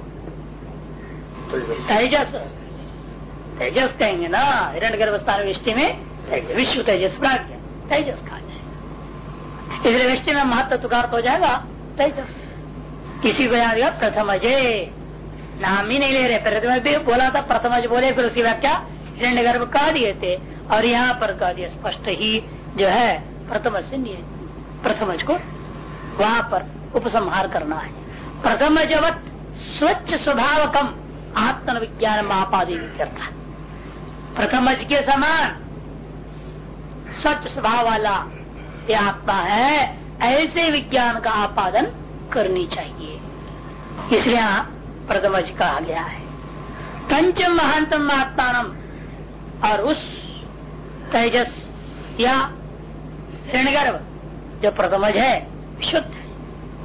तेजस। तेजस कहेंगे ना हिरण गर्भ स्थान वृष्टि में विश्व तेजस प्राज्ञ तेजस कहा जाएगा इसलिए वृष्टि में महत्व हो जाएगा तेजस किसी को याद प्रथम अजय नाम ही नहीं ले रहे प्रथम भी बोला था प्रथम अजय बोले फिर उसकी व्याख्या हिरण्य गर्भ कह दिए थे और यहाँ पर कह दिया स्पष्ट ही जो है प्रथम से प्रथमज को वहाँ पर उपसंहार करना है प्रथम जगत स्वच्छ स्वभाव कम आत्म विज्ञान महापादी प्रथम के समान। सच स्वभाव वाला ये आत्मा है, ऐसे विज्ञान का आपादन करनी चाहिए। इसलिए प्रथमज कहा गया है। पंचम महानतम आत्मान और उस तेजस या ऋणगर्भ जो प्रथमज है, शुद्ध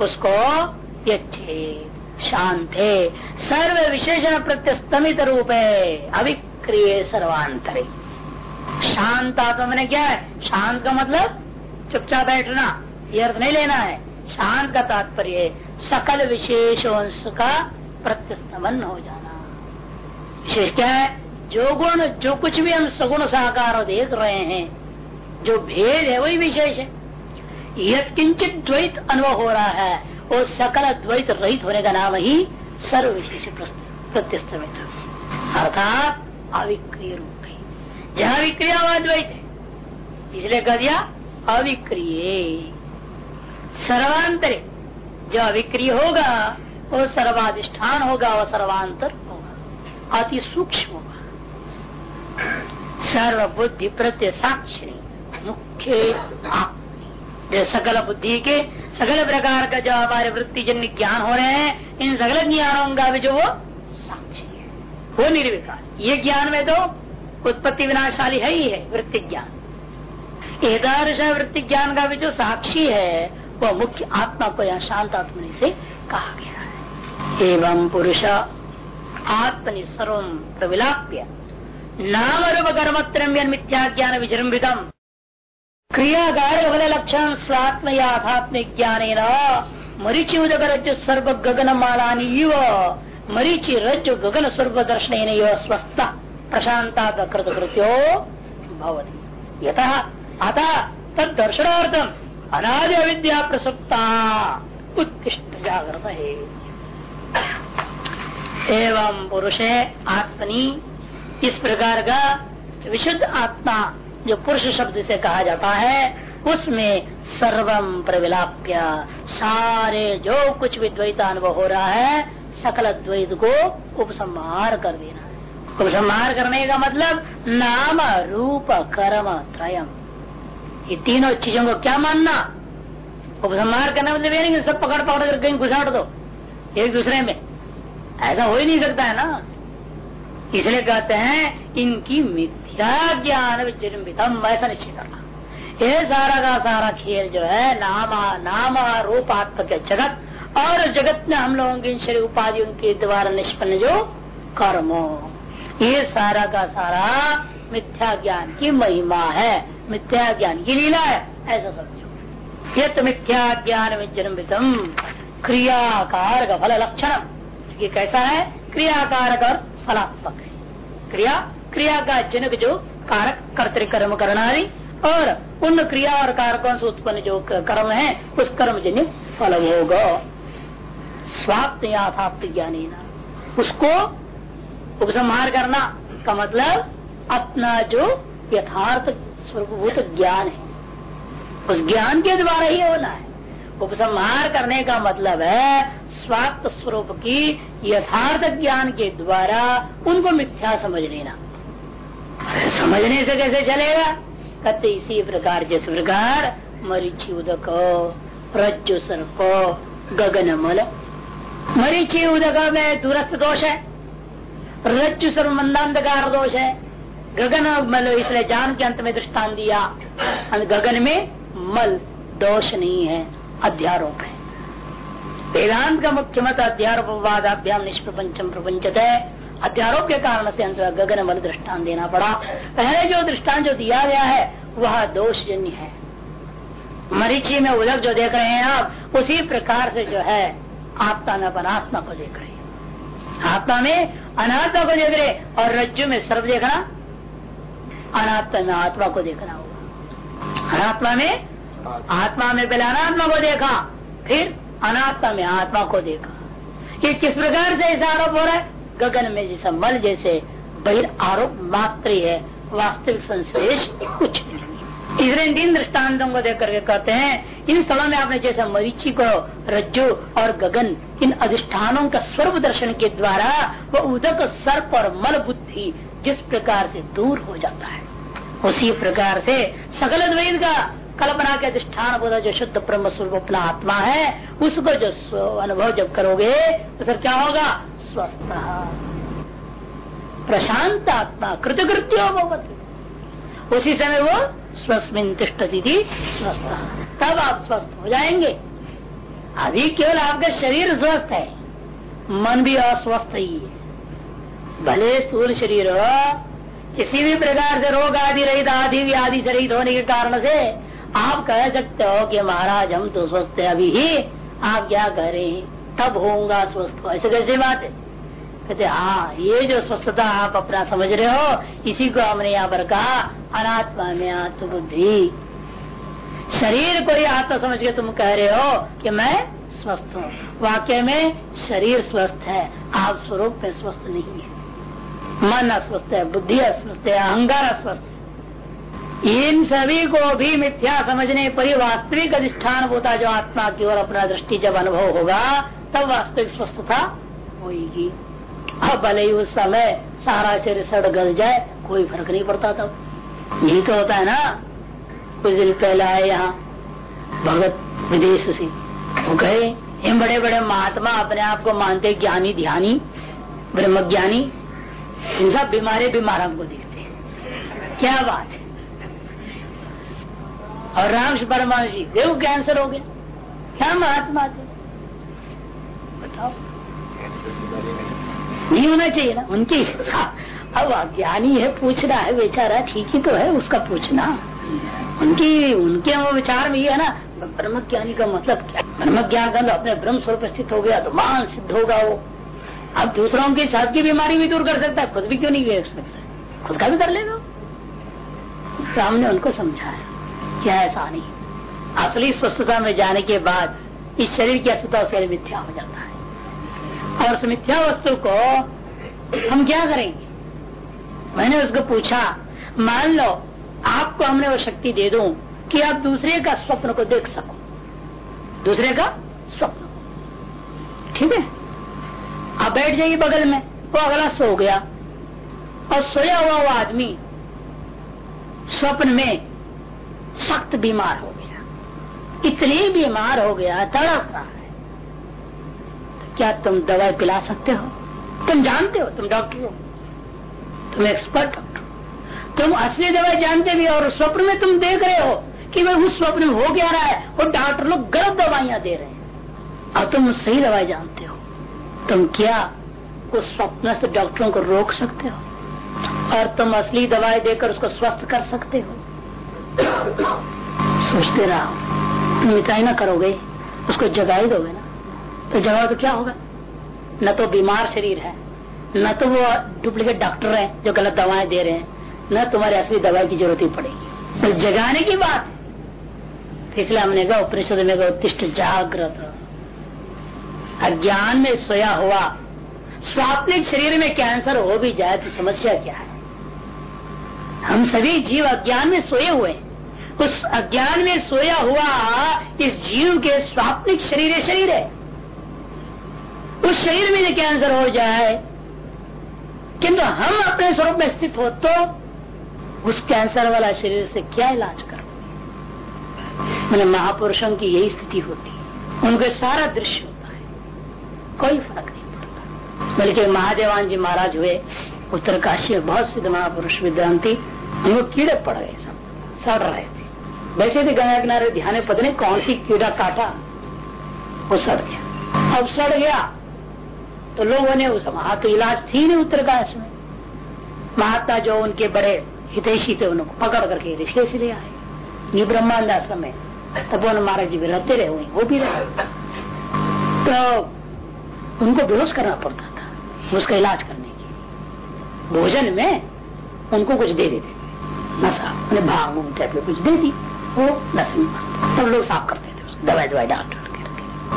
उसको यच्छे शांत सर्व विशेषण प्रत्यस्तमित रूप है अविक्रिय सर्वांतरे। शांत आत्मा मैंने क्या है? शांत का मतलब चुपचाप बैठना, ये अर्थ नहीं लेना है। शांत का तात्पर्य सकल विशेष अंश का प्रत्यस्तमन हो जाना। विशेष क्या है? जो गुण, जो कुछ भी हम सगुण साकार देख रहे हैं, जो भेद है, वही विशेष है। यह किंचित द्वैत अनुभव हो रहा है, वो सकल द्वैत रहित होने का नाम ही सर्व विशेष प्रत्यस्तमित। अर्थात अविक्रिय रूप है जहाँ विक्रिय हुआ द्वैत है। इसलिए कह दिया, अविक्रिय। सर्वांतरे। जो अविक्रिय होगा, वो सर्वाधिष्ठान होगा, वो सर्वांतर होगा। अति सूक्ष्म होगा। सर्व बुद्धि प्रत्यय साक्षी मुख्य सकल बुद्धि के सकल प्रकार का जो हमारे वृत्ति जन्य ज्ञान हो रहे हैं, इन सकल ज्ञानों का भी जो वो साक्षी है। वो निर्विकार। ये ज्ञान में तो उत्पत्ति विनाशाली है ही है, वृत्ति ज्ञान। एकदर्श वृत्ति ज्ञान का भी जो साक्षी है, वह मुख्य आत्मा को यहाँ शांत आत्मनि से कहा गया है। एवं पुरुष आत्मनि सर्व प्रविलाप्य नाम रूप कर्मत्रम्य मिथ्या ज्ञान विजृंभितम। क्रियाकार फल लक्षण स्वात्म याथात्मिक ज्ञान मरीचि उदक रज सर्व गगन माला मरीचि रज गगन स्वर्ग दर्शन स्वस्थ प्रशांता कृत कृत्यो भवती। यथा अतः तदर्शनार्थम अनादि अविद्या प्रसुप्ता उत्कृष्ट जागृत है। एवं पुरुषे आत्मनी, इस प्रकार का विशुद्ध आत्मा जो पुरुष शब्द से कहा जाता है, उसमें सर्वम प्रविलाप्य। सारे जो कुछ विद्वैता अनुभव हो रहा है सकल द्वैत को उपसंहार कर देना। उपसंहार करने का मतलब नाम रूप कर्म त्रयम। ये तीनों चीज़ों को क्या मानना? उपसंहार करना मतलब ये नहीं सब पकड़ पकड़ कर कहीं घुसाड़ दो, एक दूसरे में। ऐसा हो ही नहीं सकता है ना? इसलिए कहते हैं, इनकी मिथ्या ज्ञान विजृंबितम ऐसा निश्चय करना। ये सारा का सारा खेल जो है, नामा नामा रूपात्मक जगत और जगत में हम लोगों के शरीर उपाधियों के द्वारा निष्पन्न जो कर्म ये सारा का सारा मिथ्या ज्ञान की महिमा है। मिथ्या ज्ञान की लीला है। ऐसा समझो। ये तो मिथ्या ज्ञान विजृंबितम क्रियाकार का फल लक्षण ये कैसा है? क्रियाकारक और फलात्मक है। क्रिया क्रिया का जनक जो कारक कर्तिकर्म करनारी और उन क्रिया और कारकों से उत्पन्न जो कर्म है, उस कर्म जन्य फल होगा स्वाप्त याथाप्त ज्ञानी ना उसको उपसंहार करना का मतलब अपना जो यथार्थ स्वरूपभूत ज्ञान है, उस ज्ञान के द्वारा ही होना है। उपसंहार करने का मतलब है स्वाप्त स्वरूप की यथार्थ ज्ञान के द्वारा उनको मिथ्या समझ लेना। समझने से कैसे चलेगा? कहते इसी प्रकार, जिस प्रकार मरीची उदक रज्जु सर्प गगन मल मरीची उदक में दूरस्थ दोष है रज्जु सर्व मंदांधकार दोष है गगन मल इसलिए जान के अंत में दृष्टान दिया गगन में मल दोष नहीं है अध्यारोप है वेदांत का मुख्य मत अध्यारोपवादाभ्याम निष्प्रपंचम प्रपंचत है अध्यारोप के कारण से अंत गगन मल दृष्टान देना पड़ा पहले जो दृष्टान जो दिया गया है वह दोषजन्य है मरीची में उलग जो देख रहे हैं आप उसी प्रकार से जो है आत्मा में अनात्मा को देख रहे आत्मा में अनात्मा को देख रहे और रज्जु में सर्व देखना, अनात्मा में आत्मा को देखना होगा। अनात्मा में आत्मा में पहले अनात्मा को देखा, फिर अनात्मा में आत्मा को देखा। ये किस प्रकार से ऐसा आरोप हो रहा है? गगन में जैसा मल जैसे बहिर आरोप मात्र है, वास्तविक संश्लेष कुछ नहीं। इसलिए तीन दृष्टान्तों को देख करके कहते हैं, इन स्थलों में आपने जैसे मरीची को, रज्जु और गगन, इन अधिष्ठानों का स्वरूप दर्शन के द्वारा वह उदक, सर्प और मल बुद्धि जिस प्रकार से दूर हो जाता है, उसी प्रकार से सकल द्वैत का कल्पना के अधिष्ठान बोधा जो शुद्ध ब्रह्म स्वरूप अपना आत्मा है, उसको जो अनुभव जब करोगे तो फिर क्या होगा? स्वस्थ प्रशांत आत्मा, कृतकृत्यो उसी समय वो स्वस्मिन तिष्ठती थी, स्वस्थ। तब आप स्वस्थ हो जाएँगे। अभी केवल आपका शरीर स्वस्थ है। मन भी अस्वस्थ ही है। भले स्थूल शरीर हो, किसी भी प्रकार से रोग आदि रहित, आदि भी आदि शरीर होने के कारण से आप कह सकते हो कि महाराज, हम तो स्वस्थ है, अभी ही आप क्या हैं? तब होऊँगा स्वस्थ। ऐसे कैसे बात है? कहते हाँ ये जो स्वस्थता आप अपना समझ रहे हो, इसी को हमने यहाँ पर कहा, अनात्मा में आत्मबुद्धि। शरीर को ही आत्मा समझ के तुम कह रहे हो कि मैं स्वस्थ हूँ। वाक्य में, शरीर स्वस्थ है, आप स्वरूप में स्वस्थ नहीं है। मन अस्वस्थ है, बुद्धि अस्वस्थ है, अहंकार अस्वस्थ इन सभी को भी मिथ्या समझने पर ही वास्तविक अधिष्ठान होता जो आत्मा की ओर अपना दृष्टि जब अनुभव होगा, तब वास्तविक स्वस्थता होगी अब भले ही उस समय सारा शरीर सड़ गल जाए, कोई फ़र्क नहीं पड़ता तब। यही तो होता है ना, कुछ दिन पहले आए यहाँ, भगत विदेश से। वो गए इन बड़े बड़े महात्मा अपने आप को मानते ज्ञानी, ध्यानी ब्रह्म ज्ञानी इन सब बीमारे बीमार हमको दिखते क्या बात है? और राम वर्मा जी देव कैंसर हो गया। क्या महात्मा थे? बताओ। नहीं होना चाहिए ना, उनकी अब अज्ञानी है, पूछना है, बेचारा ठीक ही तो है, उसका पूछना। उनकी, उनके विचार में ये है ना ब्रह्म ज्ञानी का मतलब क्या? ब्रह्म ज्ञान का अपने ब्रह्म स्वरूप स्थित हो गया तो मान सिद्ध होगा वो। अब दूसरों के साथ की बीमारी भी दूर कर सकता है, खुद भी क्यों नहीं देख सकता? खुद का भी कर लेगा। तो हमने उनको समझाया क्या ऐसा नहीं। असली स्वस्थता में जाने के बाद, इस शरीर की अस्वस्थता उसके मिथ्या हो जाता है। और उस मिथ्या वस्तु को हम क्या करेंगे? मैंने उसको पूछा, मान लो, आपको हमने वो शक्ति दे दू कि आप दूसरे का स्वप्न को देख सको। दूसरे का स्वप्न। ठीक है? आप बैठ जाइए बगल में, वो अगला सो गया और सोया हुआ वो आदमी स्वप्न में सख्त बीमार हो गया। इतनी बीमार हो गया, तड़प रहा क्या तुम दवाई पिला सकते हो? तुम जानते हो तुम डॉक्टर हो। तुम एक्सपर्ट डॉक्टर तुम असली दवाई जानते भी और स्वप्न में तुम देख रहे हो कि भाई उस स्वप्न में हो क्या रहा है वो डॉक्टर लोग गलत दवाइयाँ दे रहे हैं। और तुम सही दवाई जानते हो। तुम क्या उस स्वप्न से डॉक्टरों को रोक सकते हो? और तुम असली दवाई देकर उसको स्वस्थ कर सकते हो? सोचते रहो। तुम इतना ही ना करोगे। उसको जगाई दोगे ना। तो जवाब तो क्या होगा? न तो बीमार शरीर है, न तो वो डुप्लीकेट डॉक्टर है जो गलत दवाएँ दे रहे हैं, न तुम्हारी असली दवाई की ज़रूरत ही पड़ेगी। तो जगाने की बात। तो इसलिए हमने कहा, उपनिषद में उत्तिष्ट जागृत अज्ञान में सोया हुआ स्वाप्निक शरीर में कैंसर हो भी जाए तो समस्या क्या है? हम सभी जीव अज्ञान में सोए हुए हैं। उस अज्ञान में सोया हुआ इस जीव के स्वाप्निक शरीर शरीर है। उस शरीर में कैंसर हो जाए किंतु हम अपने स्वरूप में स्थित हो तो उस कैंसर वाला शरीर से क्या इलाज कर? मैंने महापुरुषों की यही स्थिति होती है। उनके सारा दृश्य होता है। कोई फ़र्क नहीं पड़ता। बल्कि महादेवान जी महाराज हुए उत्तर काशी में बहुत सिद्ध महापुरुष विद्रांति उनको कीड़े पड़ गए सब सड़ रहे थे। बैठे थे गंगा किनारे, ध्यान पता नहीं कौन सी कीड़ा काटा, वो सड़ गया। अब सड़ गया। तो लोगों ने उस वहाँ तो इलाज थी नहीं उत्तरकाश में। महात्मा जो उनके बड़े हितैषी थे, उनको पकड़ करके ऋषिकेश ले आए। ये ब्रह्मांड आश्रम में। तपोन महाराज जी भी रहते रहे हुए वो भी रहे। तो उनको बेहोश करना पड़ता था, उसका इलाज करने की भोजन में उनको कुछ दे देते नशा उन्हें भाग टैबलेट कुछ दे दी। वो नस में तब लोग साफ़ करते थे दवाई दवाई डाल डाल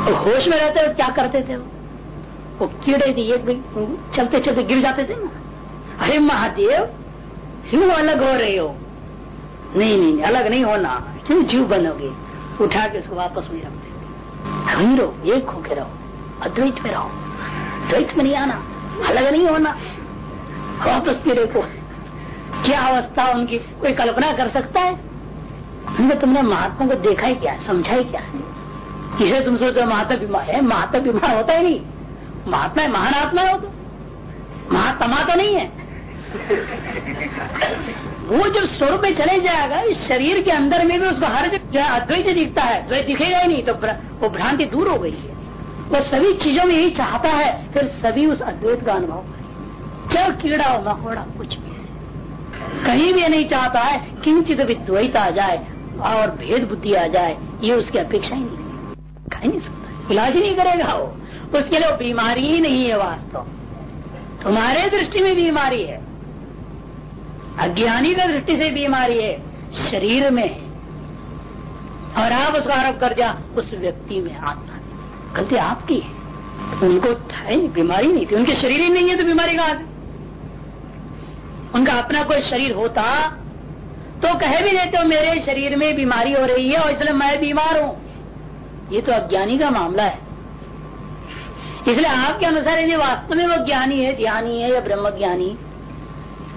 के होश में रहते, क्या करते थे वो? वो कीड़े दिए चलते चलते गिर जाते थे ना। अरे महादेव क्यों अलग हो रहे हो? नहीं नहीं, नहीं अलग नहीं होना। क्यों जीव बनोगे? उठा के उसको वापस में रख देंगे। रहो एक होके रहो अद्वैत में रहो। द्वैत में नहीं आना अलग नहीं होना। वापस कीड़े को क्या अवस्था उनकी कोई कल्पना कर सकता है? तुमने महात्मा को देखा ही क्या समझा ही क्या है? इसे तुम सोचो महात्मा बीमार है? महात्मा बीमार होता ही नहीं। महात्मा है महान आत्मा है वो तो। महात्मा तो नहीं है। वो जब स्वरूप में चले जाएगा इस शरीर के अंदर में भी उसको हर जो है अद्वैत दिखता है द्वैत दिखेगा ही नहीं तो वो भ्रांति दूर हो गई है। वो सभी चीज़ों में यही चाहता है फिर सभी उस अद्वैत का अनुभव करें। चाहे कीड़ा हो मकोड़ा कुछ भी है। कहीं भी नहीं चाहता है किंचित भी द्वैत आ जाए और भेद बुद्धि आ जाए ये उसकी अपेक्षा ही नहीं। कहीं नहीं सकता। इलाज ही नहीं करेगा वो। उसके लिए बीमारी ही नहीं है वास्तव। तुम्हारे दृष्टि में बीमारी है। अज्ञानी का दृष्टि से बीमारी है, शरीर में और आप उसका आरोप कर जा, उस व्यक्ति में आत्मा गलती आपकी है। उनको है बीमारी नहीं थी। उनके शरीर ही नहीं है तो बीमारी कहाँ उनका अपना कोई शरीर होता तो कह भी देते हो, मेरे शरीर में बीमारी हो रही है और इसलिए मैं बीमार हूँ। ये तो अज्ञानी का मामला है। इसलिए आपके अनुसार यदि वास्तव में वो ज्ञानी है ध्यानी है या ब्रह्म ज्ञानी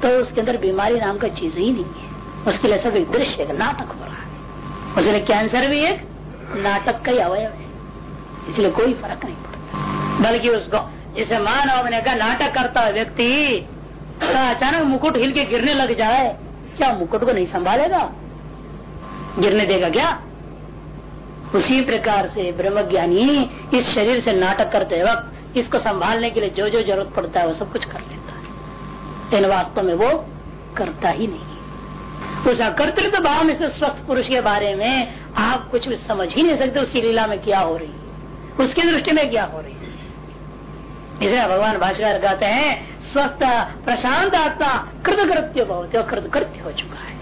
तो उसके अंदर बीमारी नाम का चीज़ ही नहीं है। उसके लिए सब एक दृश्य नाटक हो रहा है। उसके लिए कैंसर भी एक नाटक का ही अवयव है। इसलिए कोई फ़र्क नहीं पड़ता। बल्कि उसको, जिसे मानव ने कहा नाटक करता व्यक्ति अचानक मुकुट हिल के गिरने लग जाए। क्या मुकुट को नहीं संभालेगा? गिरने देगा क्या? उसी प्रकार से ब्रह्मज्ञानी इस शरीर से नाटक करते वक्त इसको संभालने के लिए जो जो ज़रूरत पड़ता है वो सब कुछ कर लेता है। लेकिन वास्तव में वो करता ही नहीं उस अकर्तृत्व भाव में स्वस्थ पुरुष के बारे में आप कुछ भी समझ ही नहीं सकते, उसकी लीला में क्या हो रही है। उसकी दृष्टि में क्या हो रही है। इसलिए भगवान भाषा कहते हैं, स्वस्थ, प्रशांत आत्मा कृतकृत्य बहुत कृतकृत्य हो चुका है।